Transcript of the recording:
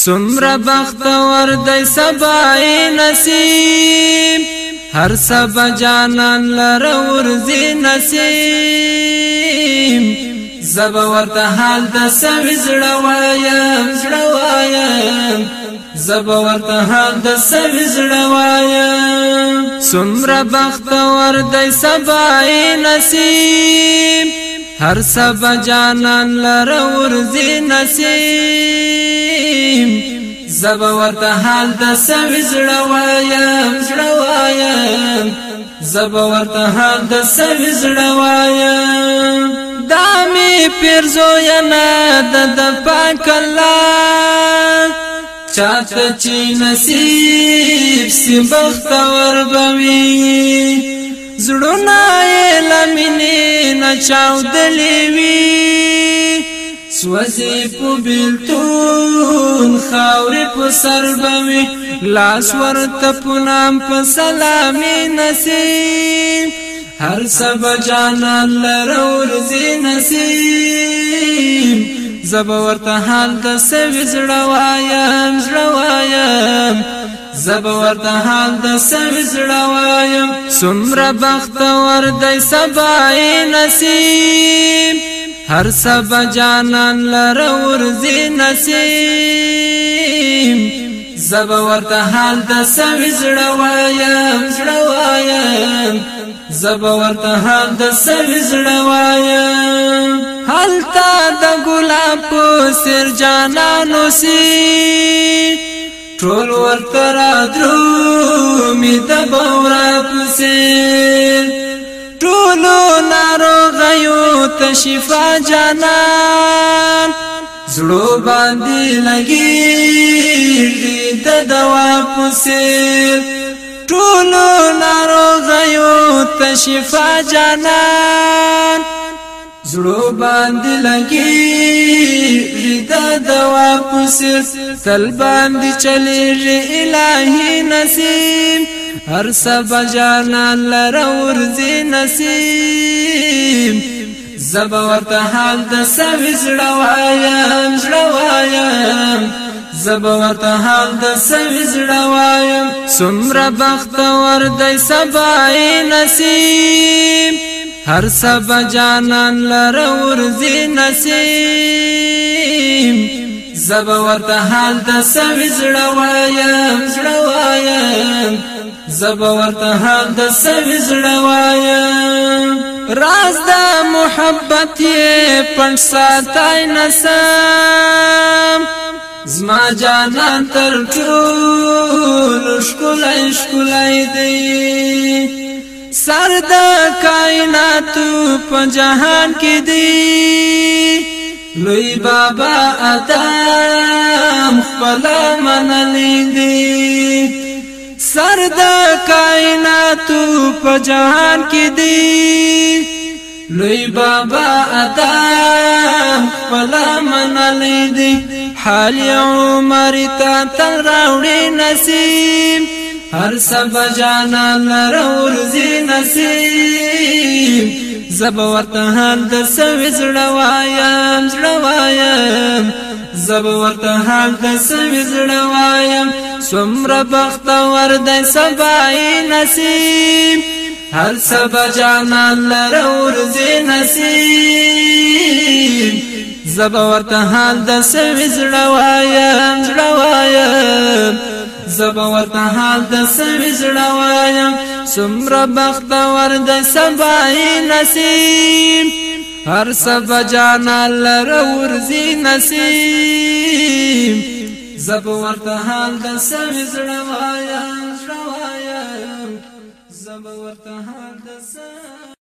سمر بخت ور د سبا نصیب هر سبا جانان لر ورزي نصیب زب ورته حال د سوي زړه وایم زړه وایم زب ورته حال د سوي زړه وایم سمر بخت ور د سبا نصیب هر سبا جانان لر ورزي نصیب زبا ورته حال د سوي زړوایم زړوایم زبا ورته حال د سوي زړوایم دامي پیرزو ینا د د پاک الله چاته چې نصیب سیم بختور بوي زړونه لمنې نچاو دلې وی سوزی په بلتون خاورې په سر بوي لاس ورته په نام په سلامي نسیم هر سبا جانا لرور زی نسیم زبا ورته حال د سوي زړه وایم زړه وایم زبا ورته حال د سوي زړه وایم سمره بخت ور دای سبا نسیم هر سبا جانان لره ورځي نسیم زبا ورته حال د سوي زړه وایم زړه وایم زبا ورته حال د سوي زړه وایم حالتا د ګلاب په سر جانانو سي ټول ورته را درو می د باور پسې ټول ته شفا جانان زړو باندې لګي د دوا پسیر ټول ناروغیو ته شفا جانان زړو باندې لګي د دوا پسیر تل باندې چلیږي الهي نسیم هر سبا جانان لرور زی نسیم زب ورته حال د سوي زړوایم زړوایم زب ورته حال د سوي زړوایم سمره بخت ور د سبای نصیب هر سبا جانان لر ورزي نصیب زب ورته حال د سوي زړوایم زړوایم زب ورته حال د سوي زړوایم راز د محبت یې پټ ساتای نسم زما جانان تر ټولو ښکلی ښکلی دی سر د کائناتو په جهان کې دی لوی بابا ادم خپل منلی دی سر د کائنات تو پجان کی دی لوی بابا ادا پلا من علی دی حال عمر تا تل راوڑی نصیب هر سب جانا لرور زی نصیب زب ورته حال د سوي زړوایم زړوایم زب ورته حال د سوي زړوایم سمر بخت ورد سبای نصیب هر سبا جانان لرور زی نصیب زبا ورته حال د سوي زړوایم زړوایم زبا ورته حال د سوي زړوایم سمر بخت ورد سبای نصیب هر سبا جانان لرور زی نصیب زب ورته حال د سوي زړه وایم زب ورته حال د سوي